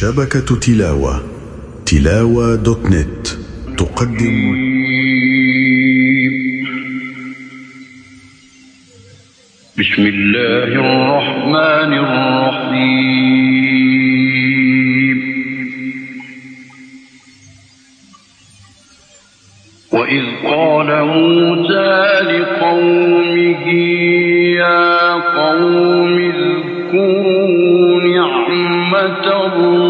شبكة تلاوة تلاوة دوت نت، تقدم. بسم الله الرحمن الرحيم. وإذ قال موسى لقومه، يا قوم اذكروا نعمة الله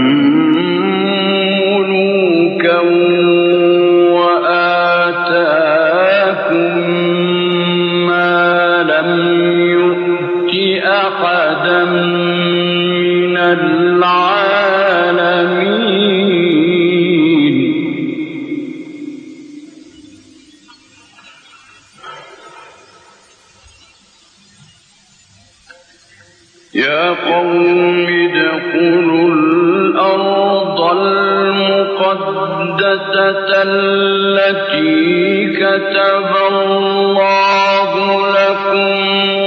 الشهادة التي لكم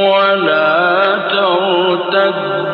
ولا ترتدون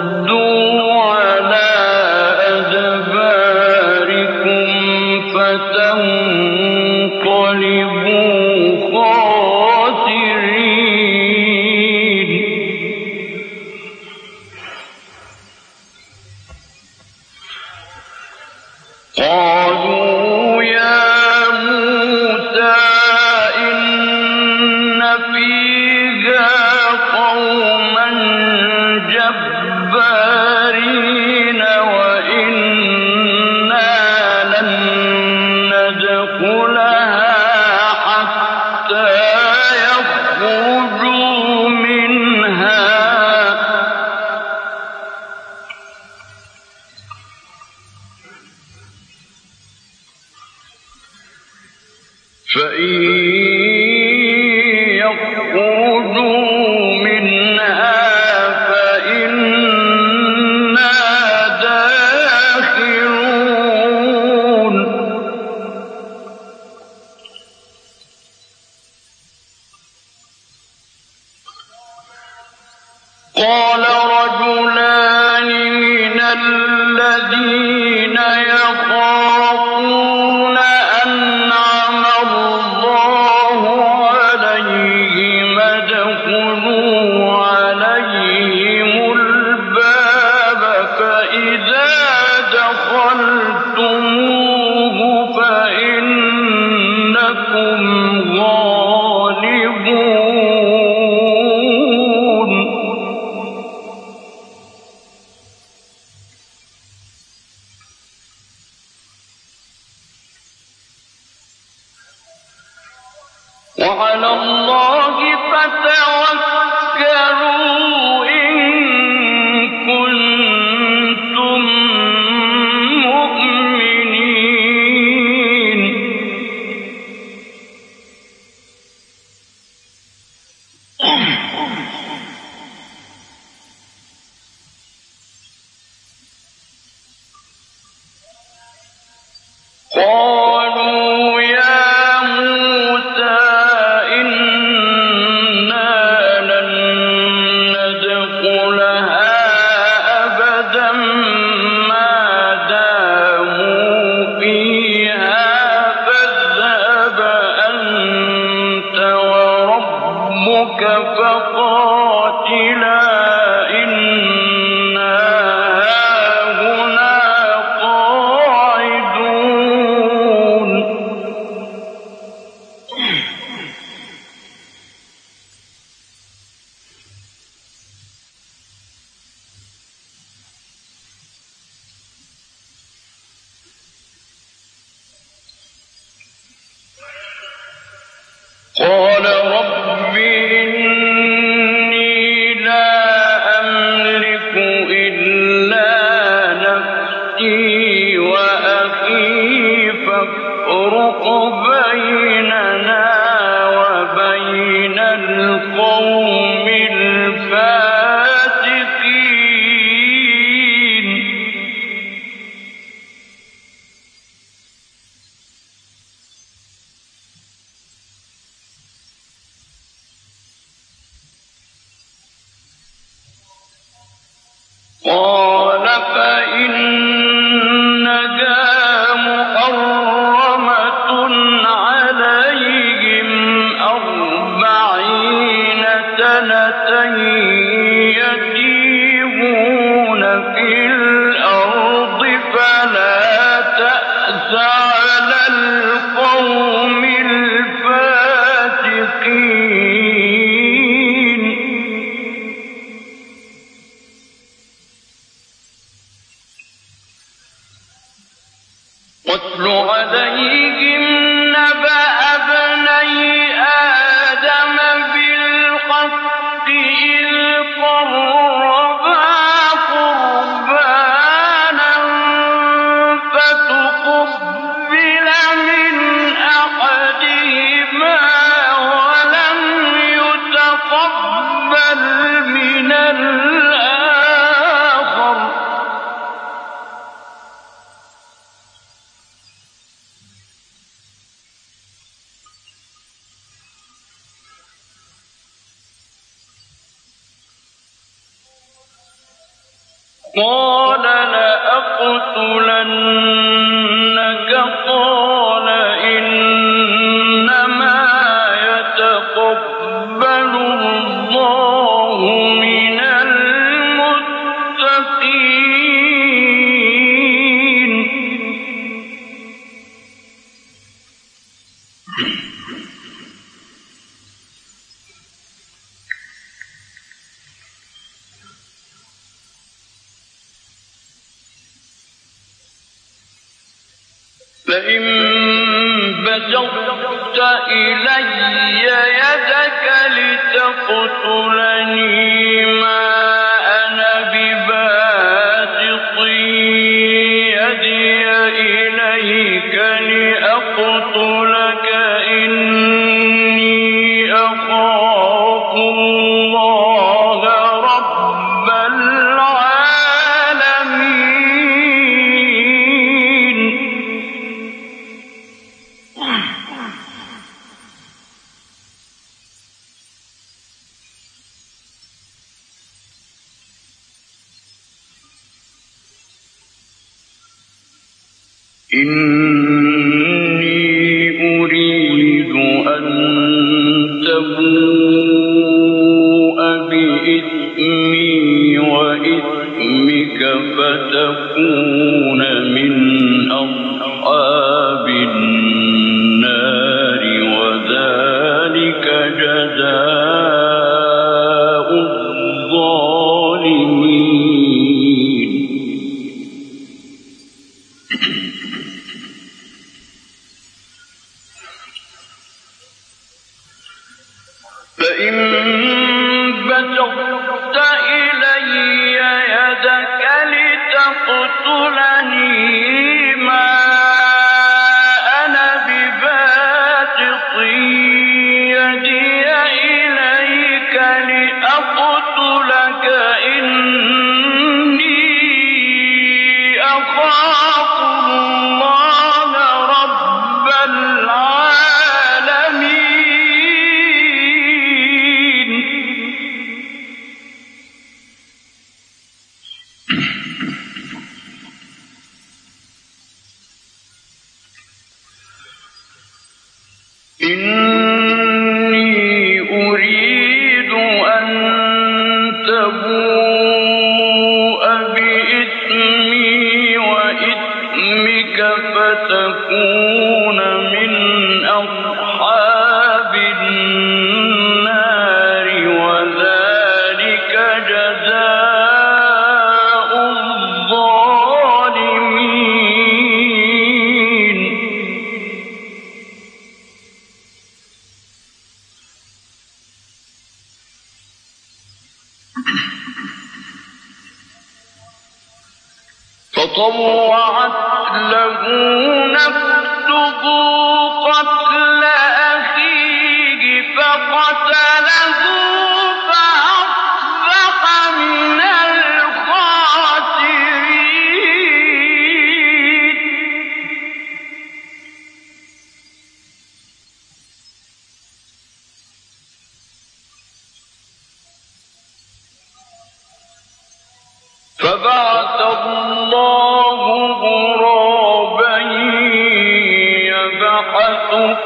کی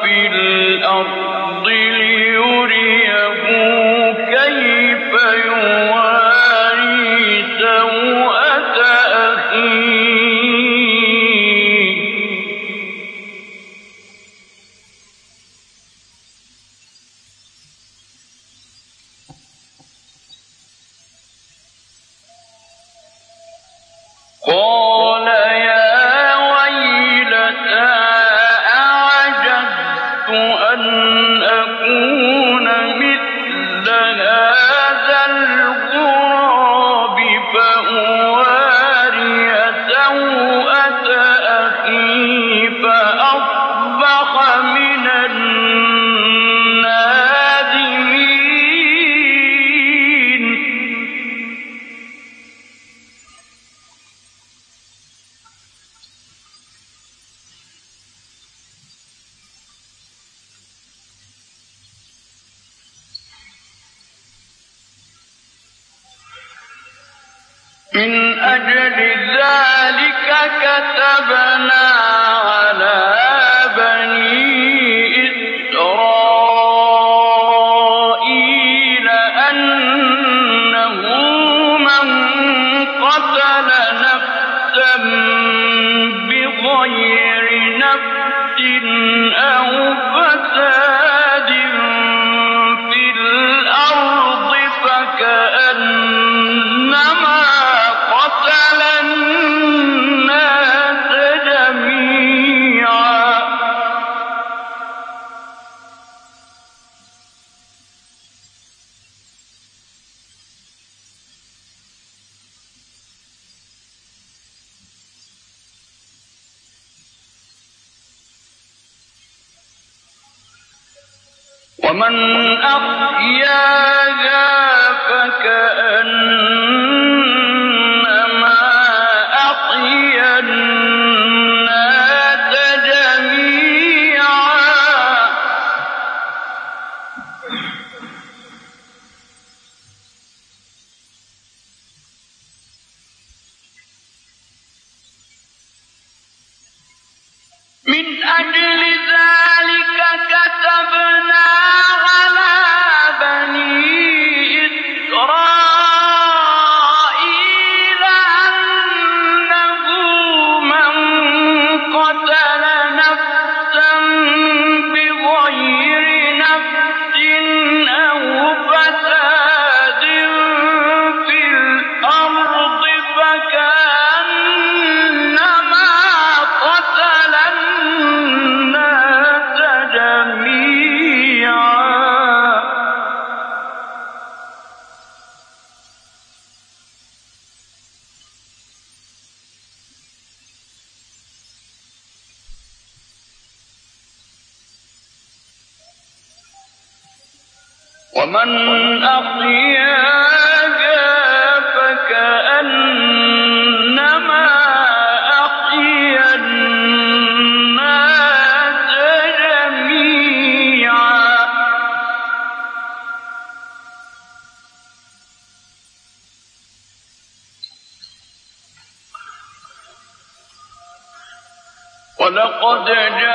في الأرض قد جاء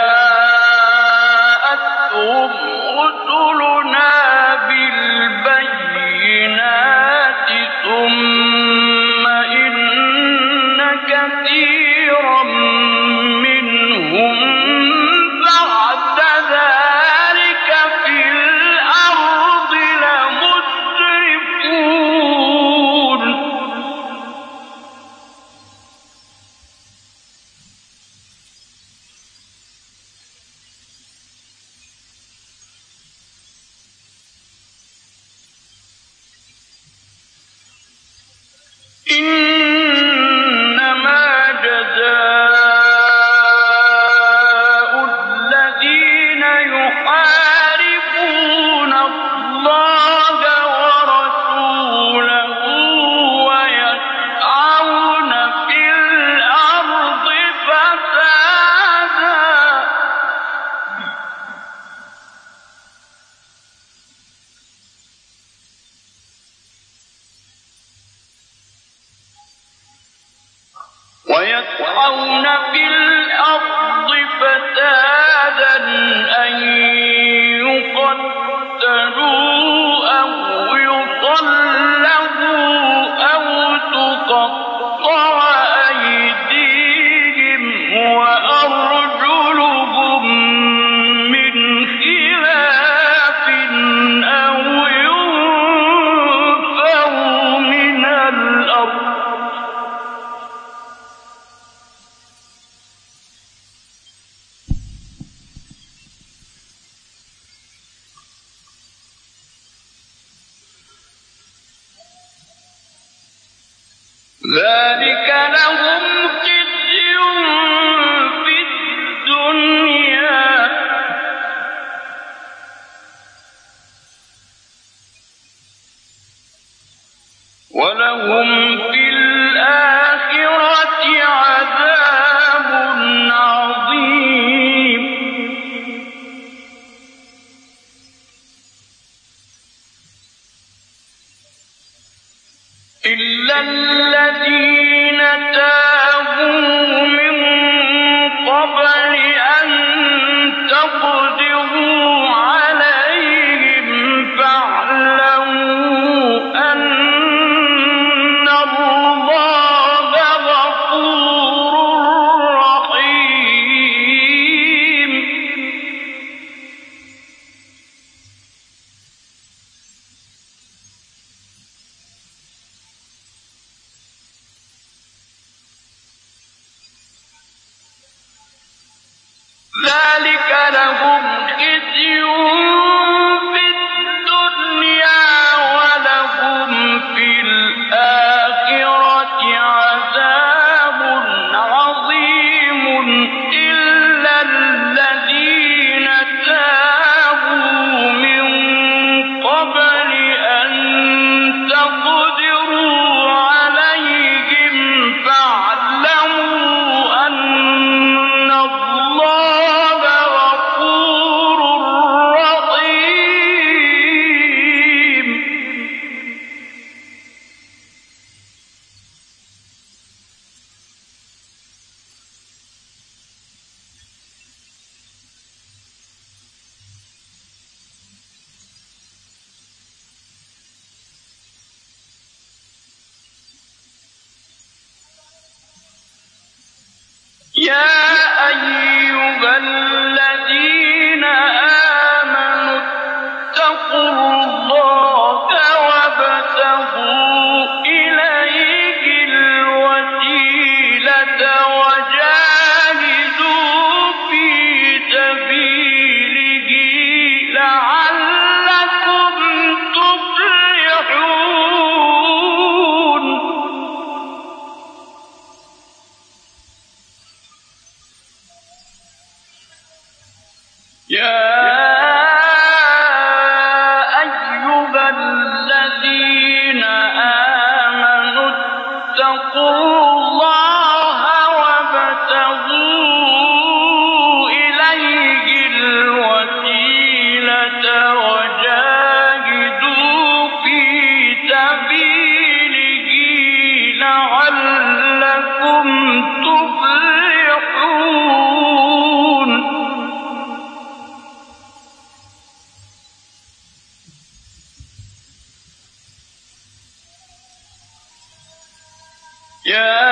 يا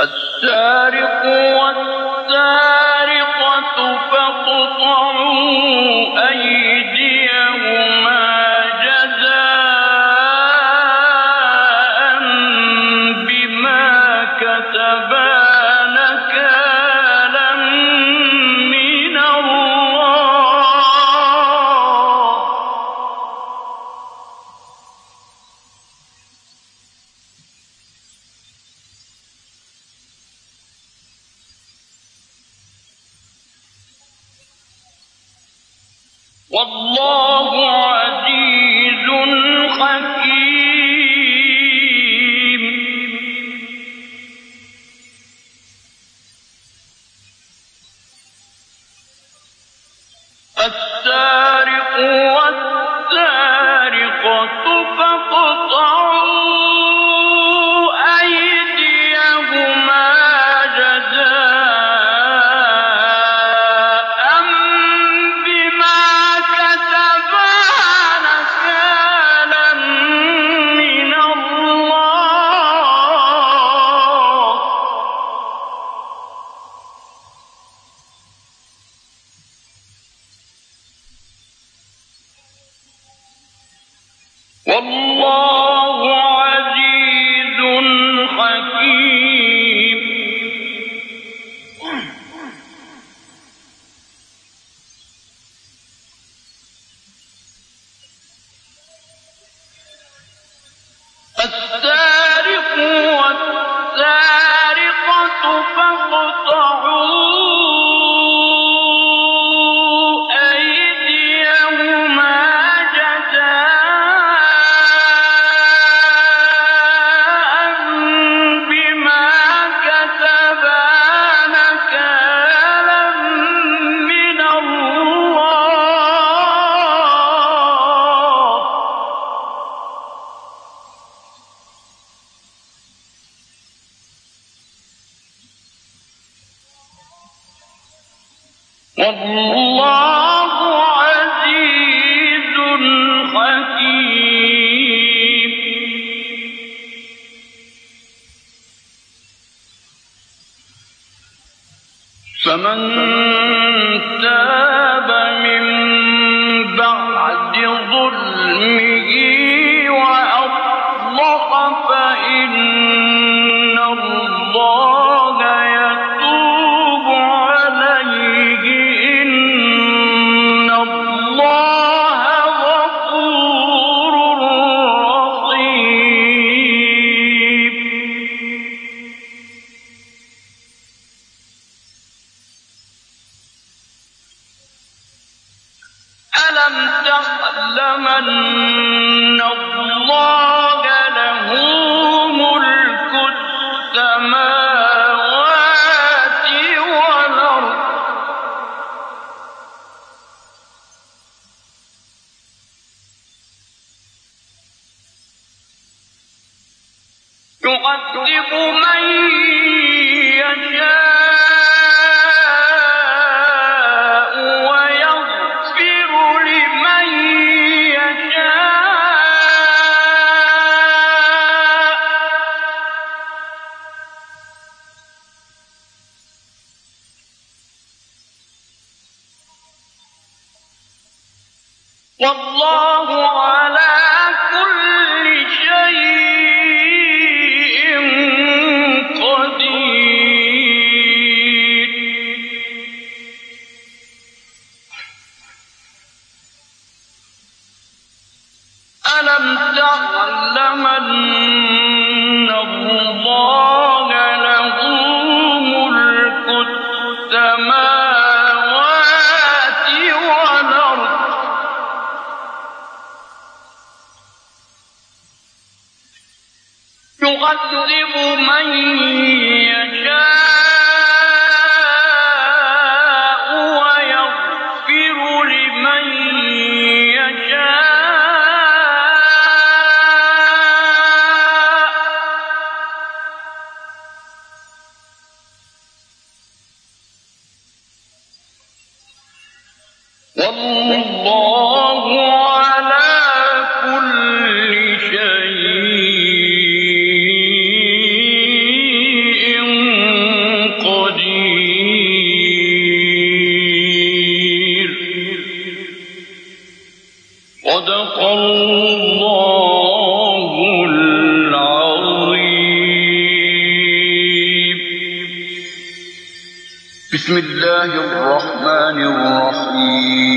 السارق والسارق. والسارقة يعذب من يشاء. بسم الله الرحمن الرحيم.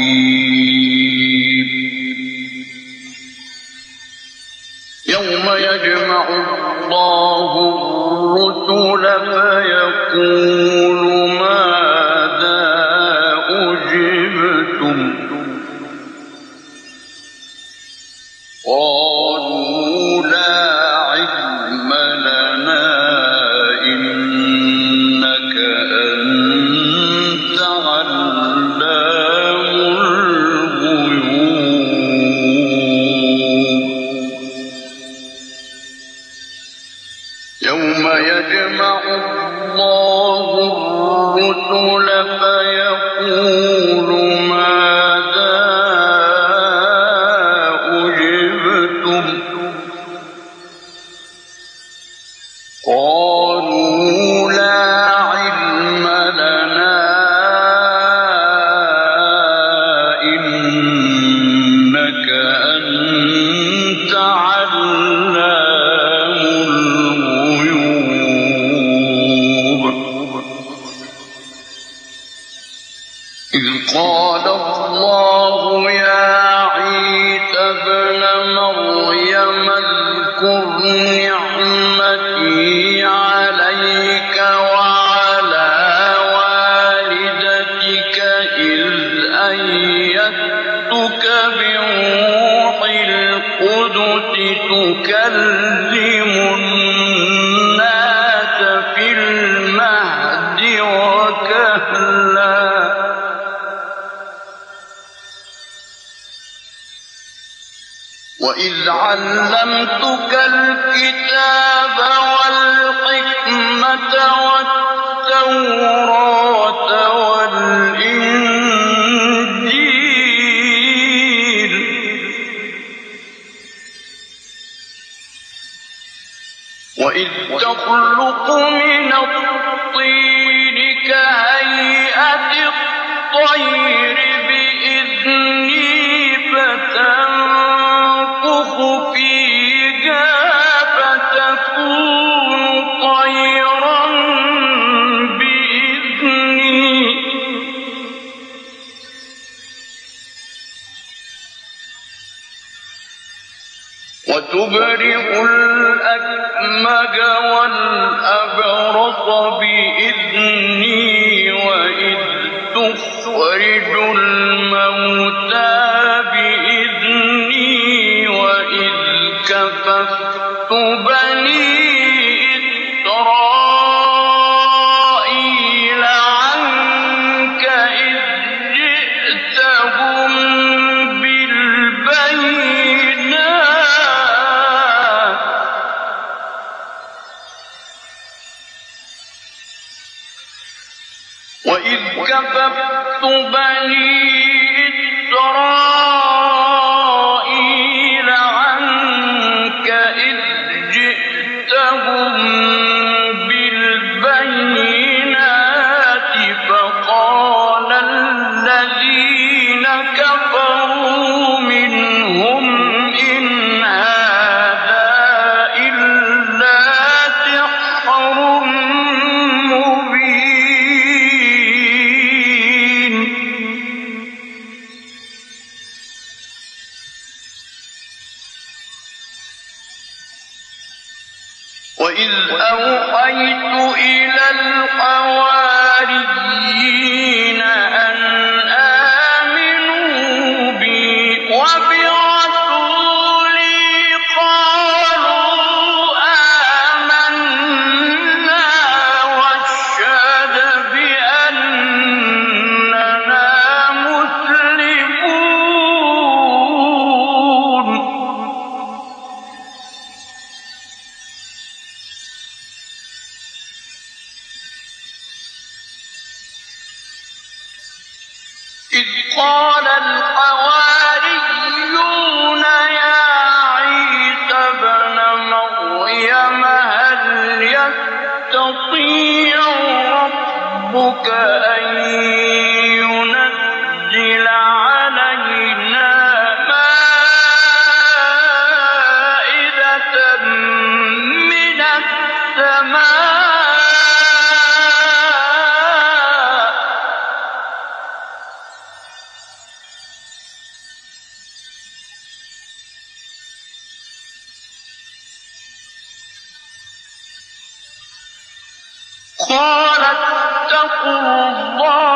يوم يجمع الله الرسل فيقول ماذا علمتك الكتاب والحكمة والتوراة والإنجيل. وإذ تخلق من الطين كهيئة الطير وأبرئ الأكمج والأبرص بإذني وإذ تخرج الموتى بإذني وإذ كففت بين قالت تقوا الله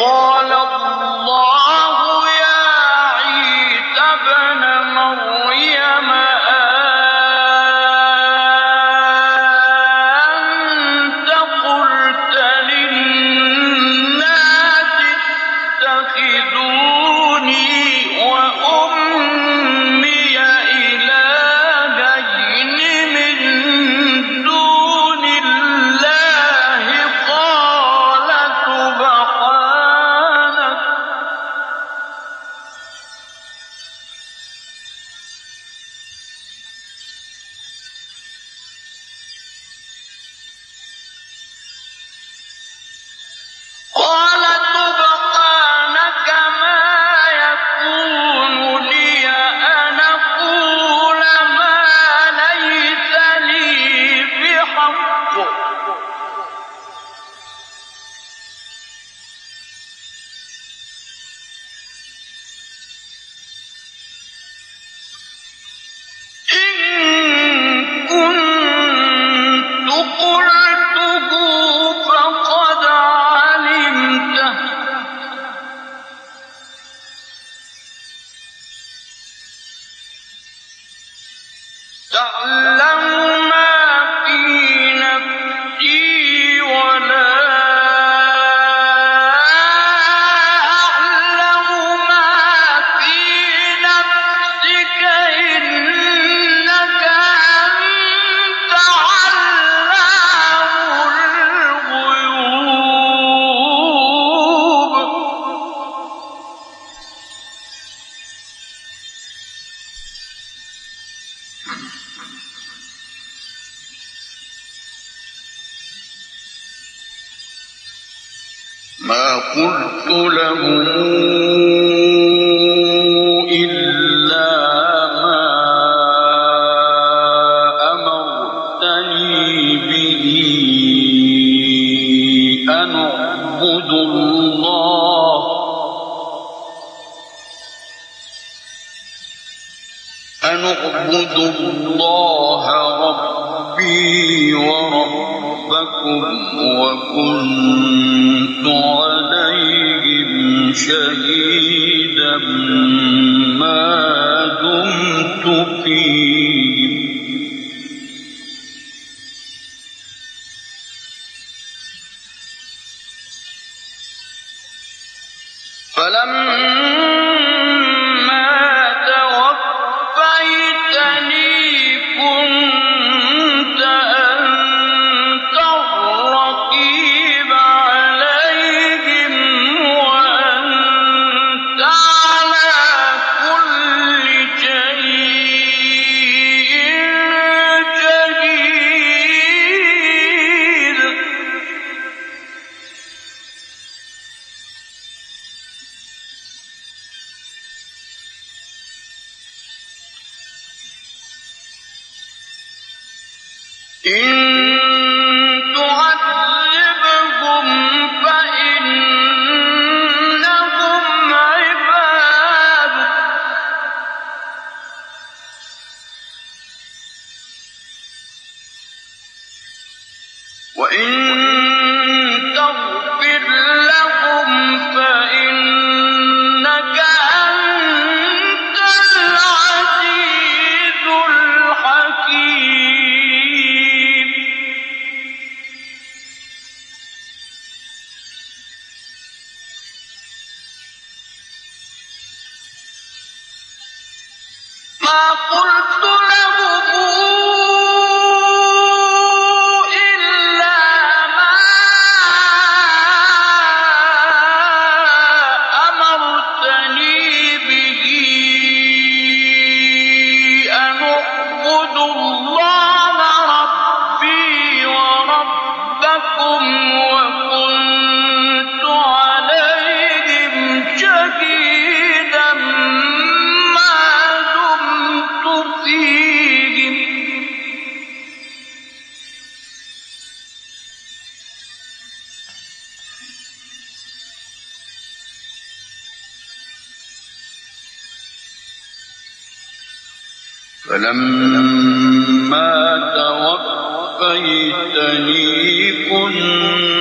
قال فلما توفيتني كنت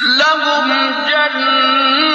لهم جنات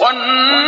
ون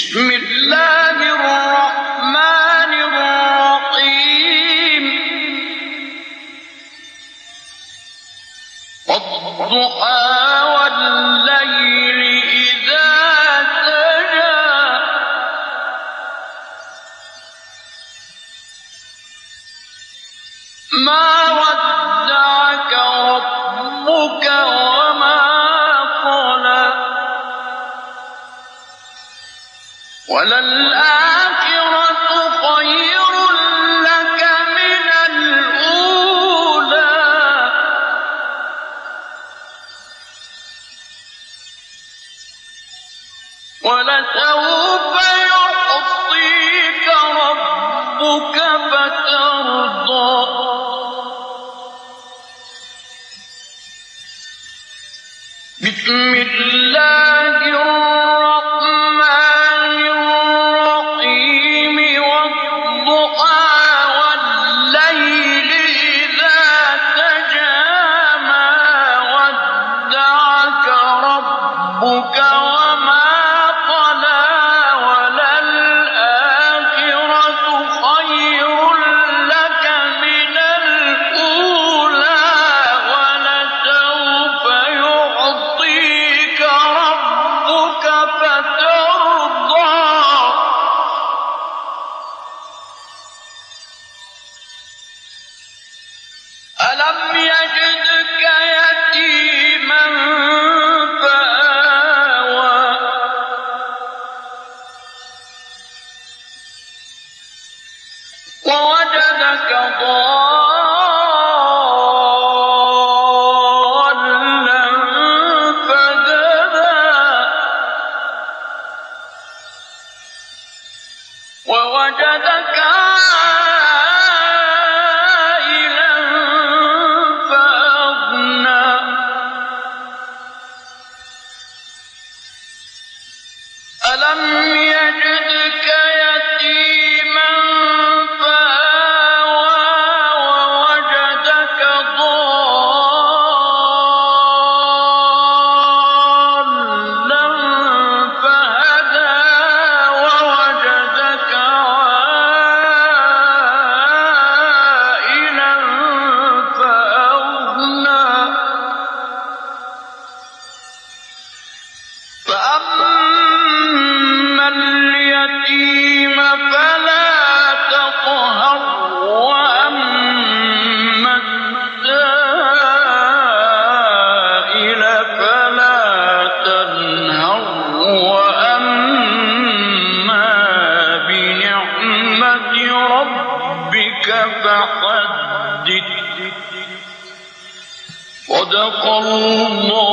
بسم الله الرحمن الرحيم. والضحى والليل لم يجد الله